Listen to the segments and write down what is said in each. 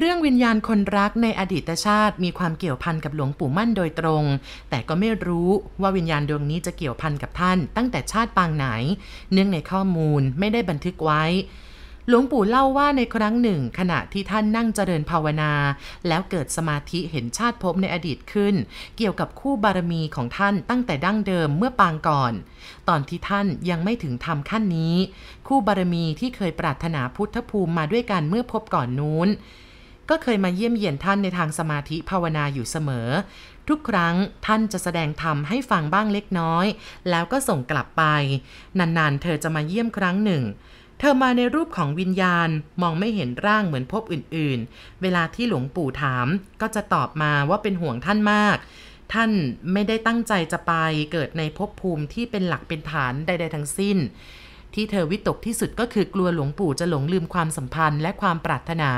เรื่องวิญญาณคนรักในอดีตชาติมีความเกี่ยวพันกับหลวงปู่มั่นโดยตรง แต่ก็ไม่รู้ว่าวิญญาณดวงนี้จะเกี่ยวพันกับท่านตั้งแต่ชาติปางไหน เนื่องในข้อมูลไม่ได้บันทึกไว้ หลวงปู่เล่าว่าในครั้งหนึ่ง ขณะที่ท่านนั่งเจริญภาวนา แล้วเกิดสมาธิเห็นชาติภพในอดีตขึ้น เกี่ยวกับคู่บารมีของท่านตั้งแต่ดั้งเดิมเมื่อปางก่อน ตอนที่ท่านยังไม่ถึงทำขั้นนี้ คู่บารมีที่เคยปรารถนาพุทธภูมิมาด้วยกันเมื่อพบก่อนนู้น ก็เคยมาเยี่ยมเยียนท่านในทางสมาธิภาวนาอยู่เสมอ ทุกครั้งท่านจะแสดงธรรมให้ฟังบ้างเล็กน้อย แล้วก็ส่งกลับไป นานๆ เธอจะมาเยี่ยมครั้งหนึ่ง เธอมาในรูปของวิญญาณมองไม่เห็นร่างเหมือนพบอื่นๆ เวลาที่หลวงปู่ถาม ก็จะตอบมาว่าเป็นห่วงท่านมากท่านไม่ได้ตั้งใจจะไปเกิดในภพภูมิที่เป็นหลักเป็นฐานใด ๆ ทั้งสิ้น ที่เธอวิตกที่สุดก็คือกลัวหลวงปู่จะหลงลืมความสัมพันธ์และความปรารถนา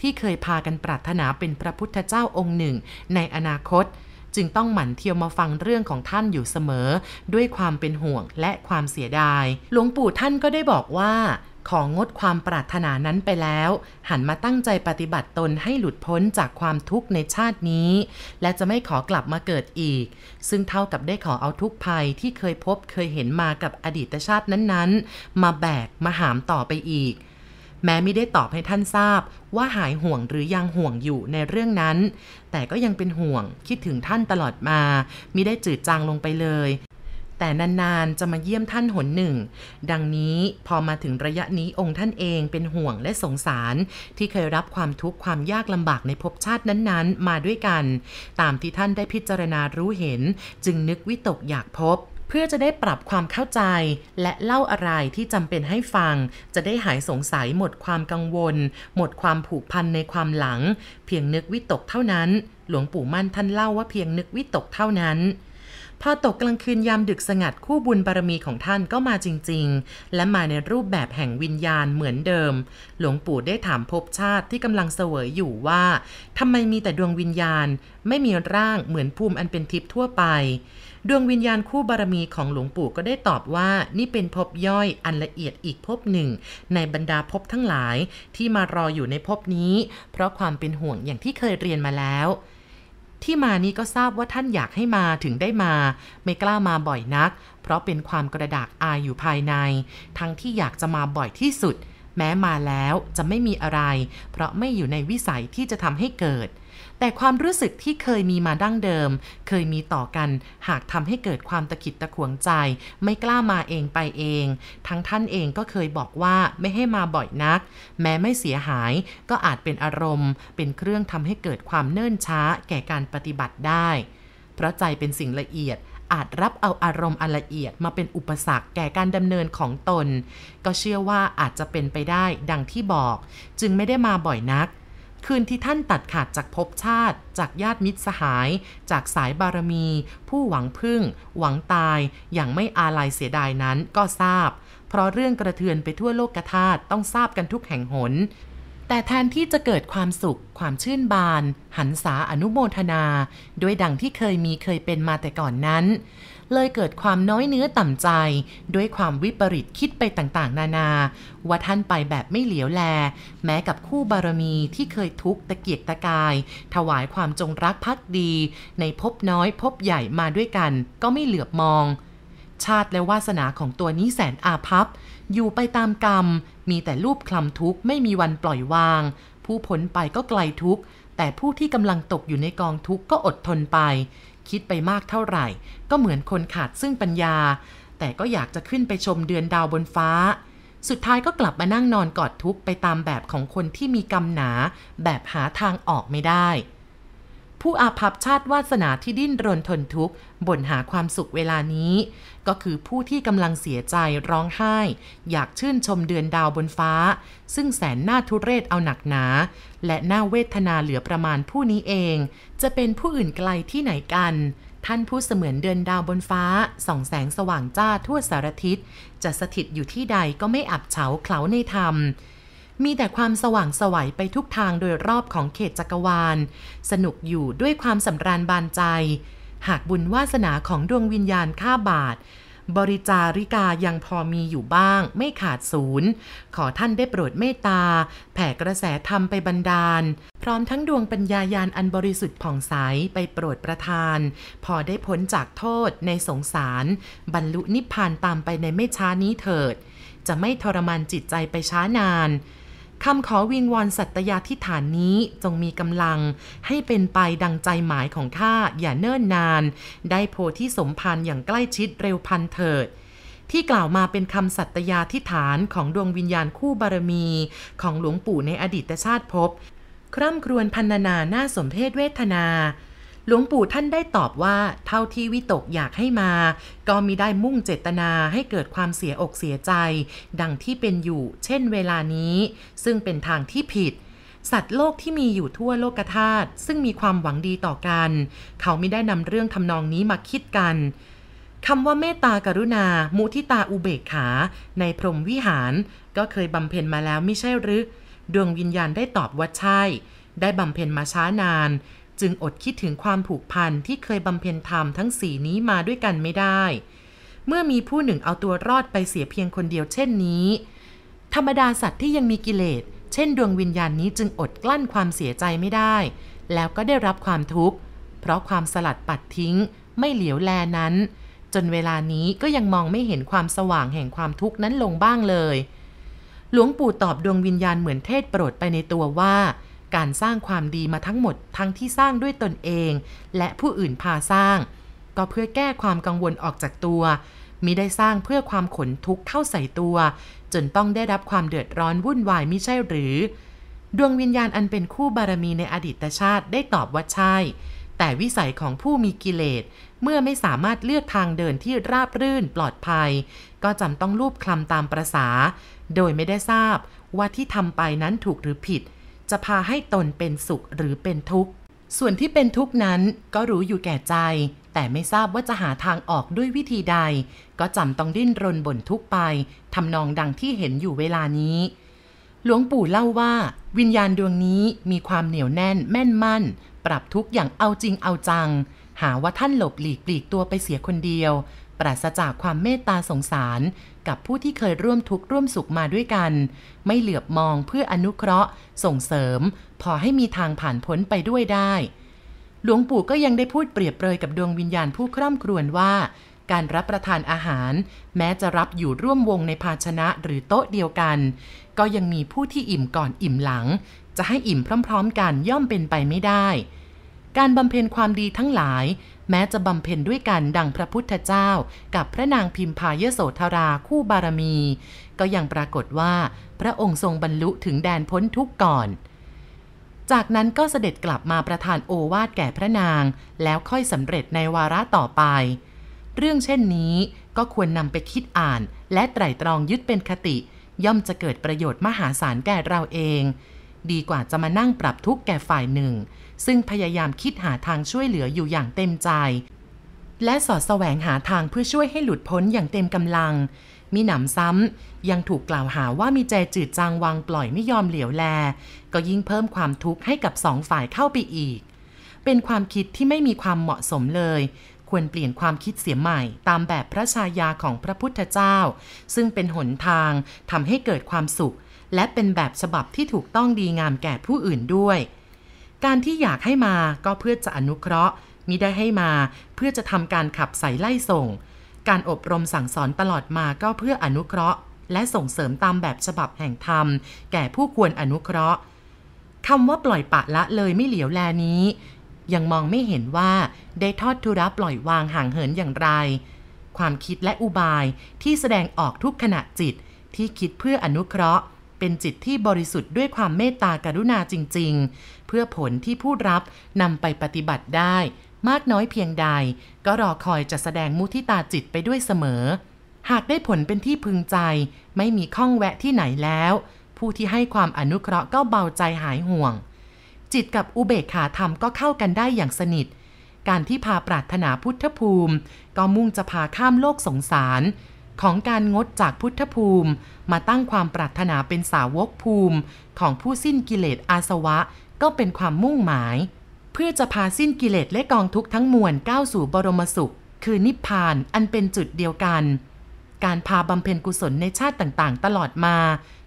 ที่เคยพากันปรารถนาเป็นพระพุทธเจ้าองค์หนึ่ง ในอนาคต จึงต้องหมั่นเที่ยวมาฟังเรื่องของท่านอยู่เสมอ ด้วยความเป็นห่วงและความเสียดาย หลวงปู่ท่านก็ได้บอกว่า ของงดความปรารถนานั้นไปแล้ว หันมาตั้งใจปฏิบัติตนให้หลุดพ้นจากความทุกข์ในชาตินี้ และจะไม่ขอกลับมาเกิดอีก ซึ่งเท่ากับได้ขอเอาทุกภัยที่เคยพบเคยเห็นมากับอดีตชาตินั้นๆ มาแบกมาหามต่อไปอีก แม้ไม่ได้ตอบให้ท่านทราบ ว่าหายห่วงหรือยังห่วงอยู่ในเรื่องนั้น แต่ก็ยังเป็นห่วงคิดถึงท่านตลอดมามิได้จืดจางลงไปเลย แต่นานๆ จะมาเยี่ยมท่านหนหนึ่ง ดังนี้พอมาถึงระยะนี้องค์ท่านเองเป็นห่วงและสงสาร ที่เคยรับความทุกข์ความยากลำบากในภพชาตินั้นๆ มาด้วยกัน ตามที่ท่านได้พิจารณารู้เห็น จึงนึกวิตกอยากพบเพื่อจะได้ปรับความเข้าใจ และเล่าอะไรที่จำเป็นให้ฟัง จะได้หายสงสัยหมดความกังวล หมดความผูกพันในความหลัง เพียงนึกวิตกเท่านั้น หลวงปู่มั่นท่านเล่าว่าเพียงนึกวิตกเท่านั้น พอตกกลางคืนยามดึกสงัดคู่บุญบารมีของท่านก็มาจริง ๆ และมาในรูปแบบแห่งวิญญาณเหมือนเดิม หลวงปู่ได้ถามภพชาติที่กำลังเสวยอยู่ว่าทำไมมีแต่ดวงวิญญาณ ไม่มีร่างเหมือนภูมิอันเป็นทิพย์ทั่วไป ดวงวิญญาณคู่บารมีของหลวงปู่ก็ได้ตอบว่านี่เป็นภพย่อยอันละเอียดอีกภพหนึ่ง ในบรรดาภพทั้งหลายที่มารออยู่ในภพนี้ เพราะความเป็นห่วงอย่างที่เคยเรียนมาแล้ว ที่มานี้ก็ทราบว่าท่านอยากให้มาถึงได้มา ไม่กล้ามาบ่อยนัก เพราะเป็นความกระดากอายอยู่ภายใน ทั้งที่อยากจะมาบ่อยที่สุด แม้มาแล้วจะไม่มีอะไร เพราะไม่อยู่ในวิสัยที่จะทำให้เกิด แต่ความรู้สึกที่เคยมีมาดั้งเดิม เคยมีต่อกัน หากทำให้เกิดความตะขิดตะขวงใจ ไม่กล้ามาเองไปเอง ทั้งท่านเองก็เคยบอกว่าไม่ให้มาบ่อยนัก แม้ไม่เสียหายก็อาจเป็นอารมณ์ เป็นเครื่องทำให้เกิดความเนิ่นช้าแก่การปฏิบัติได้ เพราะใจเป็นสิ่งละเอียดอาจรับเอาอารมณ์อันละเอียดมาเป็นอุปสรรคแก่การดำเนินของตน ก็เชื่อว่าอาจจะเป็นไปได้ดังที่บอก จึงไม่ได้มาบ่อยนัก คืนที่ท่านตัดขาดจากภพชาติ จากญาติมิตรสหาย จากสายบารมี ผู้หวังพึ่ง หวังตาย อย่างไม่อาลัยเสียดายนั้นก็ทราบ เพราะเรื่องกระเทือนไปทั่วโลกธาตุต้องทราบกันทุกแห่งหน แต่แทนที่จะเกิดความสุข ความชื่นบาน หันษาอนุโมทนา ด้วยดังที่เคยมีเคยเป็นมาแต่ก่อนนั้น เลยเกิดความน้อยเนื้อต่ำใจ ด้วยความวิปริตคิดไปต่างๆ นานา ว่าท่านไปแบบไม่เหลียวแล แม้กับคู่บารมีที่เคยทุกตะเกียกตะกาย ถวายความจงรักภักดี ในพบน้อยพบใหญ่มาด้วยกัน ก็ไม่เหลือบมอง ชาติและวาสนาของตัวนี้แสนอาภัพ อยู่ไปตามกรรม มีแต่รูปคลำทุกข์ไม่มีวันปล่อยวาง ผู้พ้นไปก็ไกลทุกข์แต่ผู้ที่กำลังตกอยู่ในกองทุกข์ก็อดทนไป คิดไปมากเท่าไหร่ ก็เหมือนคนขาดซึ่งปัญญา แต่ก็อยากจะขึ้นไปชมเดือนดาวบนฟ้า สุดท้ายก็กลับมานั่งนอนกอดทุกข์ไปตามแบบของคนที่มีกรรมหนา แบบหาทางออกไม่ได้ ผู้อาภัพชาติวาสนาที่ดิ้นรนทนทุกข์บ่นหาความสุขเวลานี้ ก็คือผู้ที่กำลังเสียใจร้องไห้ อยากชื่นชมเดือนดาวบนฟ้า ซึ่งแสนหน่าทุเรศเอาหนักหนา และหน่าเวทนาเหลือประมาณผู้นี้เอง จะเป็นผู้อื่นไกลที่ไหนกันท่านผู้เสมือนเดือนดาวบนฟ้า ส่องแสงสว่างจ้าทั่วสารทิศ จะสถิตอยู่ที่ใดก็ไม่อับเฉาเคล้าในธรรม มีแต่ความสว่างสวัยไปทุกทางโดยรอบของเขตจักรวาล สนุกอยู่ด้วยความสำราญบานใจ หากบุญวาสนาของดวงวิญญาณข้าบาท บริจาริกายังพอมีอยู่บ้าง ไม่ขาดศูนย์ ขอท่านได้โปรดเมตตา แผ่กระแสธรรมไปบันดาลพพร้อมทั้งดวงปัญญายาณอันบริสุทธิ์ผ่องใสไปโปรดประทาน พอได้พ้นจากโทษในสงสาร บรรลุนิพพานตามไปในไม่ช้านี้เถิดจะไม่ทรมานจิตใจไปช้านาน คำขอวิงวอนสัตยาธิฐานนี้จงมีกำลัง ให้เป็นไปดังใจหมายของข้าอย่าเนิ่นนาน ได้โพธิสมพันธ์อย่างใกล้ชิดเร็วพันเถิดที่กล่าวมาเป็นคำสัตยาธิฐานของดวงวิญญาณคู่บารมี ของหลวงปู่ในอดีตชาติภพ คร่ำครวญพันนาหน้าสมเพศเวทนา หลวงปู่ท่านได้ตอบว่าเท่าที่วิตกอยากให้มา ก็มีได้มุ่งเจตนาให้เกิดความเสียอกเสียใจ ดังที่เป็นอยู่ เช่นเวลานี้ ซึ่งเป็นทางที่ผิด สัตว์โลกที่มีอยู่ทั่วโลกธาตุซึ่งมีความหวังดีต่อกัน เขาไม่ได้นำเรื่องทำนองนี้มาคิดกันคำว่าเมตตากรุณา มุทิตาอุเบกขา ในพรหมวิหาร ก็เคยบำเพ็ญมาแล้วไม่ใช่หรือดวงวิญญาณได้ตอบว่าใช่ ได้บำเพ็ญมาช้านาน จึงอดคิดถึงความผูกพันที่เคยบำเพ็ญธรรมทั้งสีนี้มาด้วยกันไม่ได้ เมื่อมีผู้หนึ่งเอาตัวรอดไปเสียเพียงคนเดียวเช่นนี้ ธรรมดาสัตว์ที่ยังมีกิเลส เช่นดวงวิญญาณนี้จึงอดกลั้นความเสียใจไม่ได้ แล้วก็ได้รับความทุกข์ เพราะความสลัดปัดทิ้ง ไม่เหลียวแลนั้น จนเวลานี้ก็ยังมองไม่เห็นความสว่างแห่งความทุกข์นั้นลงบ้างเลย หลวงปู่ตอบดวงวิญญาณเหมือนเทศโปรดไปในตัวว่า การสร้างความดีมาทั้งหมดทั้งที่สร้างด้วยตนเอง และผู้อื่นพาสร้าง ก็เพื่อแก้ความกังวลออกจากตัวมิได้สร้างเพื่อความขนทุกข์เข้าใส่ตัว จนต้องได้รับความเดือดร้อนวุ่นวายม่ใช่หรือ ดวงวิญญาณอันเป็นคู่บารมีในอดีตชาติได้ตอบว่าใช่ แต่วิสัยของผู้มีกิเลส เมื่อไม่สามารถเลือกทางเดินที่ราบรื่นปลอดภัย ก็จำต้องรูปคลำตามประษา โดยไม่ได้ทราบว่าที่ทำไปนั้นถูกหรือผิด จะพาให้ตนเป็นสุขหรือเป็นทุกข์ ส่วนที่เป็นทุกข์นั้นก็รู้อยู่แก่ใจ แต่ไม่ทราบว่าจะหาทางออกด้วยวิธีใด ก็จำต้องดิ้นรนบ่นทุกข์ไปทำนองดังที่เห็นอยู่เวลานี้ หลวงปู่เล่าว่า วิญญาณดวงนี้มีความเหนียวแน่นแม่นมั่น ปรับทุกอย่างเอาจริงเอาจัง หาว่าท่านหลบหลีกปลีกตัวไปเสียคนเดียว ปราศจากความเมตตาสงสาร กับผู้ที่เคยร่วมทุกข์ร่วมสุขมาด้วยกัน ไม่เหลือบมองเพื่ออนุเคราะห์ ส่งเสริม พอให้มีทางผ่านพ้นไปด้วยได้ หลวงปู่ก็ยังได้พูดเปรียบเปรยกับดวงวิญญาณผู้คร่ำครวญว่า การรับประทานอาหาร แม้จะรับอยู่ร่วมวงในภาชนะหรือโต๊ะเดียวกัน ก็ยังมีผู้ที่อิ่มก่อนอิ่มหลัง จะให้อิ่มพร้อม ๆ กันย่อมเป็นไปไม่ได้ การบำเพ็ญความดีทั้งหลาย แม้จะบำเพ็ญด้วยกันดังพระพุทธเจ้า กับพระนางพิมพายโสธราคู่บารมี ก็ยังปรากฏว่า พระองค์ทรงบรรลุถึงแดนพ้นทุกข์ก่อน จากนั้นก็เสด็จกลับมาประทานโอวาทแก่พระนาง แล้วค่อยสำเร็จในวาระต่อไป เรื่องเช่นนี้ก็ควรนำไปคิดอ่าน และไตร่ตรองยึดเป็นคติ ย่อมจะเกิดประโยชน์มหาศาลแก่เราเอง ดีกว่าจะมานั่งปรับทุกข์แก่ฝ่ายหนึ่ง ซึ่งพยายามคิดหาทางช่วยเหลืออยู่อย่างเต็มใจ และสอดแสวงหาทางเพื่อช่วยให้หลุดพ้นอย่างเต็มกำลัง มีหนำซ้ำยังถูกกล่าวหาว่ามีใจจืดจางวางปล่อยไม่ยอมเหลียวแล ก็ยิ่งเพิ่มความทุกข์ให้กับสองฝ่ายเข้าไปอีก เป็นความคิดที่ไม่มีความเหมาะสมเลยควรเปลี่ยนความคิดเสียใหม่ ตามแบบพระชายาของพระพุทธเจ้า ซึ่งเป็นหนทางทำให้เกิดความสุข และเป็นแบบฉบับที่ถูกต้องดีงามแก่ผู้อื่นด้วย การที่อยากให้มาก็เพื่อจะอนุเคราะห์มิได้ให้มาเพื่อจะทำการขับใส่ไล่ส่ง การอบรมสั่งสอนตลอดมาก็เพื่ออนุเคราะห์ และส่งเสริมตามแบบฉบับแห่งธรรม แก่ผู้ควรอนุเคราะห์คำว่าปล่อยปะละเลยไม่เหลียวแลนี้ ยังมองไม่เห็นว่าได้ทอดทุระปล่อยวางห่างเหินอย่างไร ความคิดและอุบายที่แสดงออกทุกขณะจิตที่คิดเพื่ออนุเคราะห์ เป็นจิตที่บริสุทธิ์ด้วยความเมตตากรุณาจริง ๆ เพื่อผลที่ผู้รับนำไปปฏิบัติได้ มากน้อยเพียงใด ก็รอคอยจะแสดงมุทิตาจิตไปด้วยเสมอ หากได้ผลเป็นที่พึงใจ ไม่มีข้องแวะที่ไหนแล้ว ผู้ที่ให้ความอนุเคราะห์ก็เบาใจหายห่วง จิตกับอุเบกขาธรรมก็เข้ากันได้อย่างสนิท การที่พาปรารถนาพุทธภูมิ ก็มุ่งจะพาข้ามโลกสงสาร ของการงดจากพุทธภูมิ มาตั้งความปรารถนาเป็นสาวกภูมิ ของผู้สิ้นกิเลสอาสวะ ก็เป็นความมุ่งหมาย เพื่อจะพาสิ้นกิเลสและกองทุกข์ทั้งมวลก้าวสู่บรมสุข คือนิพพานอันเป็นจุดเดียวกัน การพาบำเพ็ญกุศลในชาติต่างๆ ตลอดมา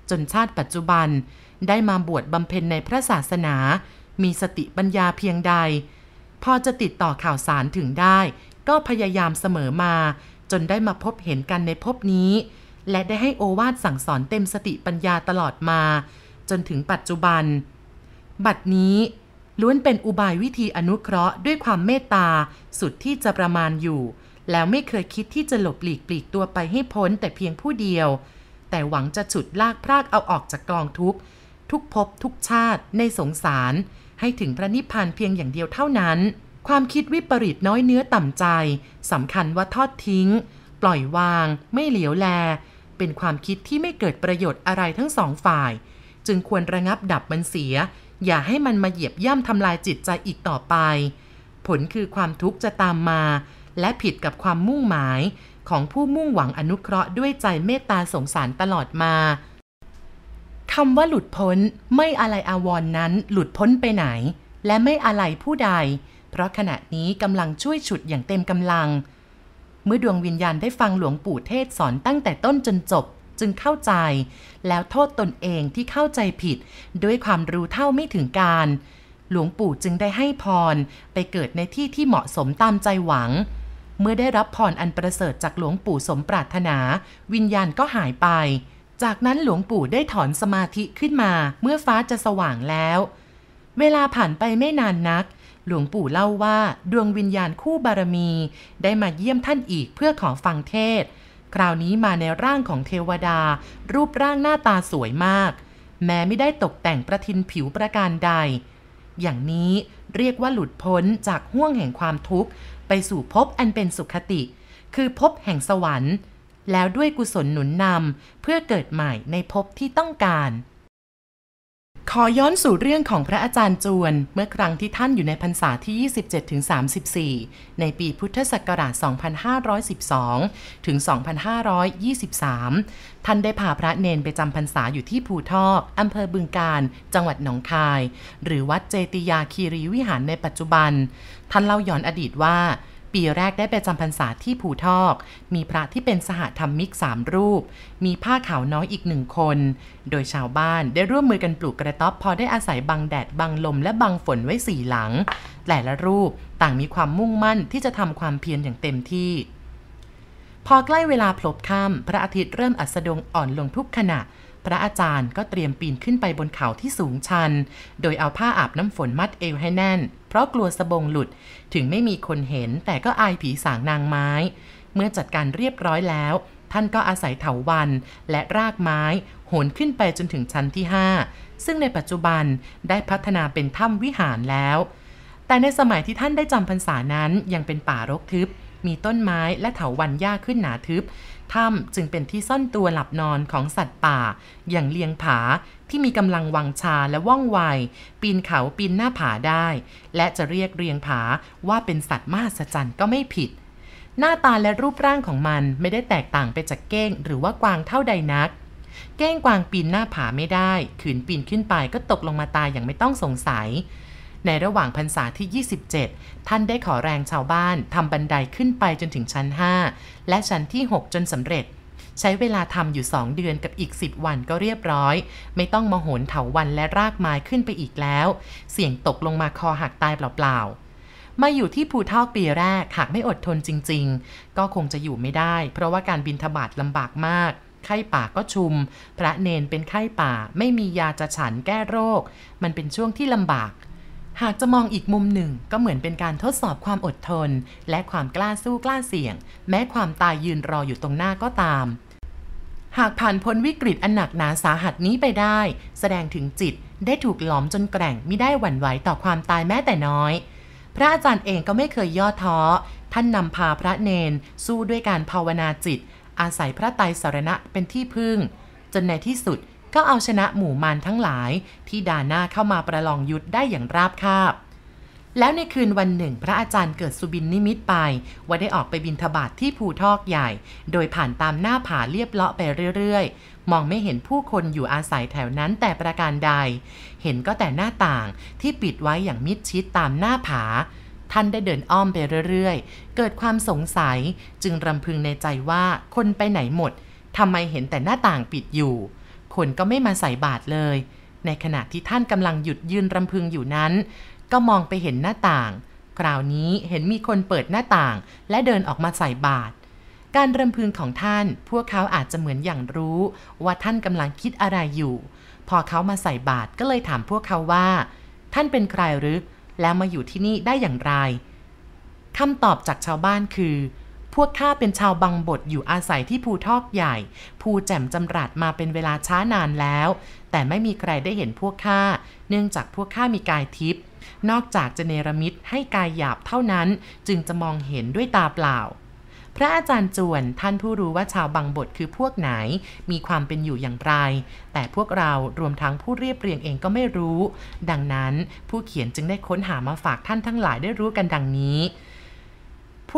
จนชาติปัจจุบัน ได้มาบวชบำเพ็ญในพระศาสนา มีสติปัญญาเพียงใด พอจะติดต่อข่าวสารถึงได้ ก็พยายามเสมอมา จนได้มาพบเห็นกันในภพนี้ และได้ให้โอวาทสั่งสอนเต็มสติปัญญาตลอดมา จนถึงปัจจุบัน บัดนี้ล้วนเป็นอุบายวิธีอนุเคราะห์ด้วยความเมตตาสุดที่จะประมาณอยู่ แล้วไม่เคยคิดที่จะหลบหลีกปลีกตัวไปให้พ้นแต่เพียงผู้เดียว แต่หวังจะฉุดลากพรากเอาออกจากกองทุกข์ทุกภพทุกชาติในสงสาร ให้ถึงพระนิพพานเพียงอย่างเดียวเท่านั้น ความคิดวิปริตน้อยเนื้อต่ำใจสำคัญว่าทอดทิ้ง ปล่อยวาง ไม่เหลียวแล เป็นความคิดที่ไม่เกิดประโยชน์อะไรทั้งสองฝ่าย จึงควรระงับดับมันเสีย อย่าให้มันมาเหยียบย่ำทำลายจิตใจอีกต่อไป ผลคือความทุกข์จะตามมา และผิดกับความมุ่งหมายของผู้มุ่งหวังอนุเคราะห์ด้วยใจเมตตาสงสารตลอดมาคำว่าหลุดพ้นไม่อะไรอาวรนนั้นหลุดพ้นไปไหน และไม่อะไรผู้ใด เพราะขณะนี้กำลังช่วยฉุดอย่างเต็มกำลัง เมื่อดวงวิญญาณได้ฟังหลวงปู่เทศสอนตั้งแต่ต้นจนจบจึงเข้าใจ แล้วโทษตนเองที่เข้าใจผิด ด้วยความรู้เท่าไม่ถึงการ หลวงปู่จึงได้ให้พรไปเกิดในที่ที่เหมาะสมตามใจหวัง เมื่อได้รับพรอันประเสริฐจากหลวงปู่สมปรารถนา วิญญาณก็หายไป จากนั้นหลวงปู่ได้ถอนสมาธิขึ้นมา เมื่อฟ้าจะสว่างแล้ว เวลาผ่านไปไม่นานนัก หลวงปู่เล่าว่าดวงวิญญาณคู่บารมี ได้มาเยี่ยมท่านอีกเพื่อขอฟังเทศ คราวนี้มาในร่างของเทวดา รูปร่างหน้าตาสวยมาก แม้ไม่ได้ตกแต่งประทินผิวประการใด อย่างนี้เรียกว่าหลุดพ้นจากห่วงแห่งความทุกข์ ไปสู่ภพอันเป็นสุขติ คือภพแห่งสวรรค์ แล้วด้วยกุศลหนุนนำเพื่อเกิดใหม่ในภพที่ต้องการ ขอย้อนสู่เรื่องของพระอาจารย์จวน เมื่อครั้งที่ท่านอยู่ในพรรษาที่ 27-34 ในปีพุทธศักราช 2512 ถึง 2523 ท่านได้พาพระเนนไปจำพรรษาอยู่ที่ภูทอกอำเภอบึงการ จังหวัดหนองคาย หรือวัดเจติยาคีรีวิหารในปัจจุบัน ท่านเล่าย้อนอดีตว่า ปีแรกได้ไปจำพรรษาที่ภูทอก มีพระที่เป็นสหธรรมิกสามรูป มีผ้าขาวน้อยอีกหนึ่งคน โดยชาวบ้านได้ร่วมมือกันปลูกกระต๊อบ พอได้อาศัยบังแดดบังลมและบังฝนไว้สี่หลัง แต่ละรูปต่างมีความมุ่งมั่นที่จะทำความเพียรอย่างเต็มที่ พอใกล้เวลาพลบค่ำพระอาทิตย์เริ่มอัสดงอ่อนลงทุกขณะ พระอาจารย์ก็เตรียมปีนขึ้นไปบนเขาที่สูงชัน โดยเอาผ้าอาบน้ำฝนมัดเอวให้แน่น เพราะกลัวสบงหลุด ถึงไม่มีคนเห็นแต่ก็อายผีสางนางไม้ เมื่อจัดการเรียบร้อยแล้ว ท่านก็อาศัยเถาวันและรากไม้ โหนขึ้นไปจนถึงชั้นที่ 5 ซึ่งในปัจจุบันได้พัฒนาเป็นถ้ำวิหารแล้ว แต่ในสมัยที่ท่านได้จำพรรษานั้นยังเป็นป่ารกทึบมีต้นไม้และเถาวัลย์หญ้าขึ้นหนาทึบ ถ้ำจึงเป็นที่ซ่อนตัวหลับนอนของสัตว์ป่า อย่างเลียงผาที่มีกำลังวังชาและว่องไว ปีนเขาปีนหน้าผาได้ และจะเรียกเรียงผาว่าเป็นสัตว์มหัศจรรย์ก็ไม่ผิด หน้าตาและรูปร่างของมันไม่ได้แตกต่างไปจากเก้ง หรือว่ากวางเท่าใดนัก เก้งกวางปีนหน้าผาไม่ได้ ขืนปีนขึ้นไปก็ตกลงมาตายอย่างไม่ต้องสงสัย ในระหว่างพรรษาที่ 27 ท่านได้ขอแรงชาวบ้านทำบันไดขึ้นไปจนถึงชั้น 5 และชั้นที่ 6 จนสำเร็จ ใช้เวลาทำอยู่ 2 เดือนกับอีก 10 วันก็เรียบร้อย ไม่ต้องมาโหนเถาวันและรากไม้ขึ้นไปอีกแล้ว เสี่ยงตกลงมาคอหักตายเปล่าๆมาอยู่ที่ภูทอกปีแรกหากไม่อดทนจริง ๆ ก็คงจะอยู่ไม่ได้ เพราะว่าการบินทบาทลำบากมาก ไข้ป่าก็ชุม พระเนนเป็นไข้ป่า ไม่มียาจะฉันแก้โรค มันเป็นช่วงที่ลำบาก หากจะมองอีกมุมหนึ่งก็เหมือนเป็นการทดสอบความอดทน และความกล้าสู้กล้าเสี่ยง แม้ความตายยืนรออยู่ตรงหน้าก็ตาม หากผ่านพ้นวิกฤตอันหนักหนาสาหัสนี้ไปได้ แสดงถึงจิตได้ถูกหลอมจนแกร่งไม่ได้หวั่นไหวต่อความตายแม้แต่น้อย พระอาจารย์เองก็ไม่เคยย่อท้อ ท่านนำพาพระเนน สู้ด้วยการภาวนาจิต อาศัยพระไตรสรณะเป็นที่พึ่ง จนในที่สุด ก็เอาชนะหมู่มารทั้งหลายที่ด่าหน้าเข้ามาประลองยุทธได้อย่างราบคาบ แล้วในคืนวันหนึ่ง พระอาจารย์เกิดสุบินนิมิตไป ว่าได้ออกไปบินทบาทที่ภูทอกใหญ่ โดยผ่านตามหน้าผาเรียบเลาะไปเรื่อยๆ มองไม่เห็นผู้คนอยู่อาศัยแถวนั้นแต่ประการใด เห็นก็แต่หน้าต่างที่ปิดไว้อย่างมิดชิดตามหน้าผาท่านได้เดินอ้อมไปเรื่อยๆ เกิดความสงสัยจึงรำพึงในใจว่าคนไปไหนหมด ทำไมเห็นแต่หน้าต่างปิดอยู่ คนก็ไม่มาใส่บาตรเลย ในขณะที่ท่านกำลังหยุดยืนรำพึงอยู่นั้น ก็มองไปเห็นหน้าต่าง คราวนี้เห็นมีคนเปิดหน้าต่าง และเดินออกมาใส่บาตรการรำพึงของท่าน พวกเขาอาจจะเหมือนอย่างรู้ ว่าท่านกำลังคิดอะไรอยู่ พอเขามาใส่บาตรก็เลยถามพวกเขาว่า ท่านเป็นใครหรือ แล้วมาอยู่ที่นี่ได้อย่างไรคำตอบจากชาวบ้านคือ พวกข้าเป็นชาวบังบดอยู่อาศัยที่ภูทอกใหญ่ ภูแจ่มจำรัดมาเป็นเวลาช้านานแล้ว แต่ไม่มีใครได้เห็นพวกข้า เนื่องจากพวกข้ามีกายทิพย์ นอกจากจะเนรมิตให้กายหยาบเท่านั้นจึงจะมองเห็นด้วยตาเปล่าพระอาจารย์จวนท่านผู้รู้ว่าชาวบังบดคือพวกไหน มีความเป็นอยู่อย่างไร แต่พวกเรารวมทั้งผู้เรียบเรียงเองก็ไม่รู้ ดังนั้นผู้เขียนจึงได้ค้นหามาฝากท่านทั้งหลายได้รู้กันดังนี้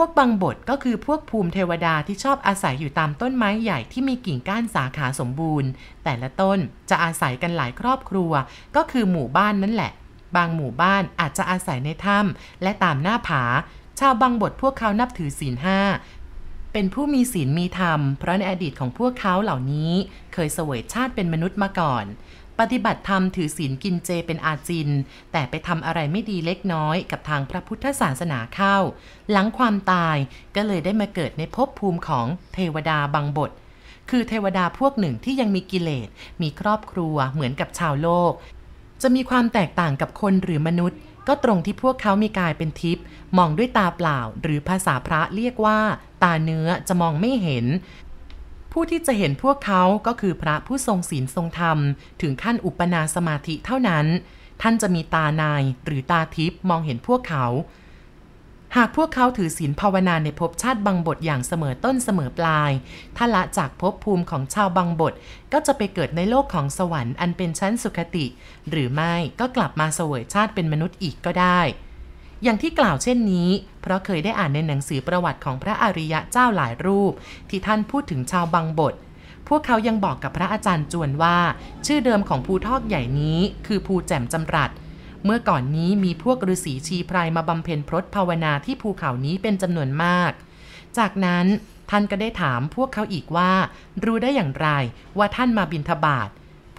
วกบังบทก็คือพวกภูมิเทวดาที่ชอบอาศัยอยู่ตามต้นไม้ใหญ่ที่มีกิ่งก้านสาขาสมบูรณ์ แต่ละต้นจะอาศัยกันหลายครอบครัว ก็คือหมู่บ้านนั่นแหละ บางหมู่บ้านอาจจะอาศัยในถ้ำและตามหน้าผา ชาวบังบทพวกเขานับถือศีลห้าเป็นผู้มีศีลมีธรรม เพราะในอดีตของพวกเขาเหล่านี้ เคยเสวยชาติเป็นมนุษย์มาก่อน ปฏิบัติธรรมถือศีลกินเจเป็นอาจิน แต่ไปทำอะไรไม่ดีเล็กน้อยกับทางพระพุทธศาสนาเข้า หลังความตายก็เลยได้มาเกิดในภพภูมิของเทวดาบางบท คือเทวดาพวกหนึ่งที่ยังมีกิเลส มีครอบครัวเหมือนกับชาวโลก จะมีความแตกต่างกับคนหรือมนุษย์ ก็ตรงที่พวกเขามีกายเป็นทิพย์มองด้วยตาเปล่า หรือภาษาพระเรียกว่า ตาเนื้อจะมองไม่เห็น ผู้ที่จะเห็นพวกเขาก็คือพระผู้ทรงศีลทรงธรรม ถึงขั้นอุปนาสมาธิเท่านั้น ท่านจะมีตานายหรือตาทิพย์มองเห็นพวกเขา หากพวกเขาถือศีลภาวนาในภพชาติบางบทอย่างเสมอต้นเสมอปลายถ้าละจากภพภูมิของชาวบางบทก็จะไปเกิดในโลกของสวรรค์อันเป็นชั้นสุคติ หรือไม่ก็กลับมาเสวยชาติเป็นมนุษย์อีกก็ได้ อย่างที่กล่าวเช่นนี้ เพราะเคยได้อ่านในหนังสือประวัติของพระอริยะเจ้าหลายรูป ที่ท่านพูดถึงชาวบางบท พวกเขายังบอกกับพระอาจารย์จวนว่า ชื่อเดิมของภูทอกใหญ่นี้ คือภูแจ่มจำรัดเมื่อก่อนนี้มีพวกฤาษีชีพรายมาบำเพ็ญพรตภาวนาที่ภูเขานี้เป็นจำนวนมาก จากนั้นท่านก็ได้ถามพวกเขาอีกว่า รู้ได้อย่างไรว่าท่านมาบินทบาท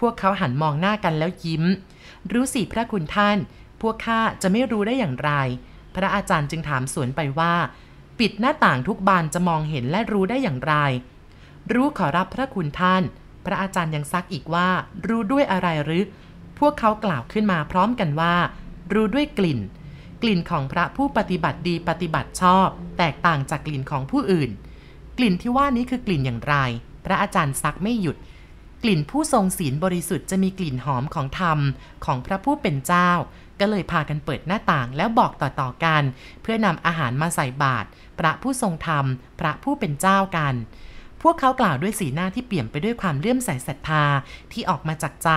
พวกเขาหันมองหน้ากันแล้วยิ้ม รู้สิพระคุณท่าน พวกข้าจะไม่รู้ได้อย่างไร พระอาจารย์จึงถามสวนไปว่า ปิดหน้าต่างทุกบานจะมองเห็นและรู้ได้อย่างไร รู้ขอรับพระคุณท่าน พระอาจารย์ยังซักอีกว่า รู้ด้วยอะไรหรือ พวกเขากล่าวขึ้นมาพร้อมกันว่า รู้ด้วยกลิ่น กลิ่นของพระผู้ปฏิบัติดีปฏิบัติชอบ แตกต่างจากกลิ่นของผู้อื่น กลิ่นที่ว่านี้คือกลิ่นอย่างไร พระอาจารย์ซักไม่หยุดกลิ่นผู้ทรงศีลบริสุทธิ์จะมีกลิ่นหอมของธรรมของพระผู้เป็นเจ้า ก็เลยพากันเปิดหน้าต่างแล้วบอกต่อๆกัน เพื่อนำอาหารมาใส่บาตรพระผู้ทรงธรรม พระผู้เป็นเจ้ากัน พวกเขากล่าวด้วยสีหน้าที่เปี่ยมไปด้วยความเลื่อมใสศรัทธาที่ออกมาจากใจ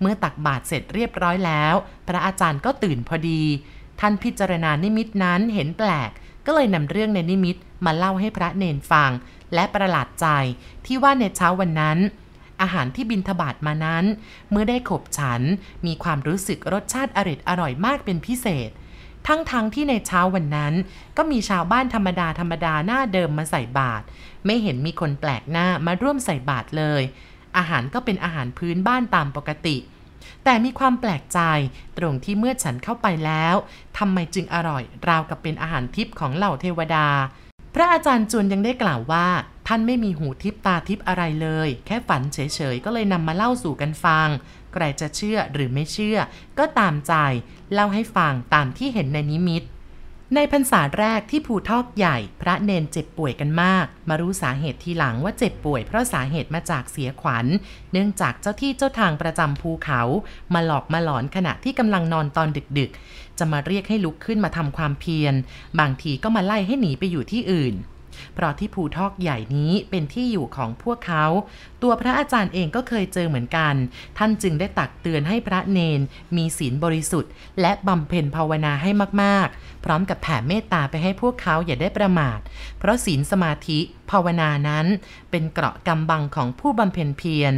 เมื่อตักบาตรเสร็จเรียบร้อยแล้ว พระอาจารย์ก็ตื่นพอดี ท่านพิจารณานิมิตนั้นเห็นแปลก ก็เลยนำเรื่องในนิมิตมาเล่าให้พระเนนฟัง และประหลาดใจที่ว่าในเช้าวันนั้น อาหารที่บินทบาทมานั้น เมื่อได้ขบฉันมีความรู้สึกรสชาติอร่อยอร่อยมากเป็นพิเศษ ทั้งๆทที่ในเช้าวันนั้น ก็มีชาวบ้านธรรมดาธรรมดาหน้าเดิมมาใส่บาตรไม่เห็นมีคนแปลกหน้ามาร่วมใส่บาตรเลย อาหารก็เป็นอาหารพื้นบ้านตามปกติแต่มีความแปลกใจตรงที่เมื่อฉันเข้าไปแล้วทำไมจึงอร่อยราวกับเป็นอาหารทิพย์ของเหล่าเทวดา พระอาจารย์จุนยังได้กล่าวว่า ท่านไม่มีหูทิพตาทิพอะไรเลย แค่ฝันเฉยๆ ก็เลยนำมาเล่าสู่กันฟัง ใครจะเชื่อหรือไม่เชื่อ ก็ตามใจ เล่าให้ฟังตามที่เห็นในนิมิต ในพรรษาแรกที่ภูทอกใหญ่ พระเนนเจ็บป่วยกันมาก มารู้สาเหตุทีหลังว่าเจ็บป่วยเพราะสาเหตุมาจากเสียขวัญ เนื่องจากเจ้าที่เจ้าทางประจำภูเขา มาหลอกมาหลอนขณะที่กำลังนอนตอนดึกๆ จะมาเรียกให้ลุกขึ้นมาทำความเพียร บางทีก็มาไล่ให้หนีไปอยู่ที่อื่น เพราะที่ภูทอกใหญ่นี้เป็นที่อยู่ของพวกเขา ตัวพระอาจารย์เองก็เคยเจอเหมือนกัน ท่านจึงได้ตักเตือนให้พระเนน มีศีลบริสุทธิ์ และบำเพ็ญภาวนาให้มาก ๆ พร้อมกับแผ่เมตตาไปให้พวกเขาอย่าได้ประมาท เพราะศีลสมาธิภาวนานั้น เป็นเกราะกำบังของผู้บำเพ็ญเพียร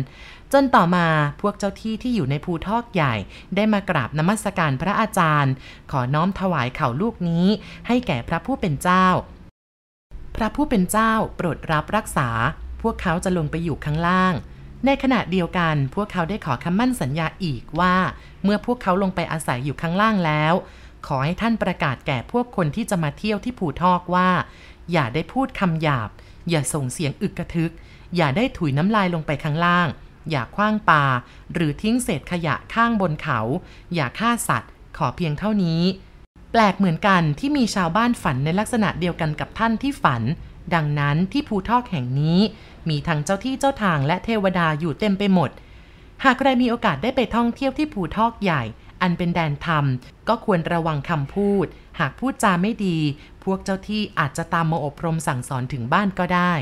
จนต่อมาพวกเจ้าที่ที่อยู่ในภูทอกใหญ่ ได้มากราบนมัสการพระอาจารย์ ขอน้อมถวายเข่าลูกนี้ ให้แก่พระผู้เป็นเจ้า ระผู้เป็นเจ้าโปรดรับรักษา พวกเขาจะลงไปอยู่ข้างล่าง ในขณะเดียวกันพวกเขาได้ขอคำมั่นสัญญาอีกว่า เมื่อพวกเขาลงไปอาศัยอยู่ข้างล่างแล้ว ขอให้ท่านประกาศแก่พวกคนที่จะมาเที่ยวที่ภูทอกว่า อย่าได้พูดคำหยาบ อย่าส่งเสียงอึกกระทึก อย่าได้ถุยน้ำลายลงไปข้างล่าง อย่าคว้างปลาหรือทิ้งเศษขยะข้างบนเขา อย่าฆ่าสัตว์ ขอเพียงเท่านี้ แปลกเหมือนกันที่มีชาวบ้านฝันในลักษณะเดียวกันกับท่านที่ฝัน ดังนั้นที่ภูทอกแห่งนี้ มีทั้งเจ้าที่เจ้าทางและเทวดาอยู่เต็มไปหมด หากใครมีโอกาสได้ไปท่องเที่ยวที่ภูทอกใหญ่ อันเป็นแดนธรรม ก็ควรระวังคำพูด หากพูดจาไม่ดี พวกเจ้าที่อาจจะตามมาอบรมสั่งสอนถึงบ้านก็ได้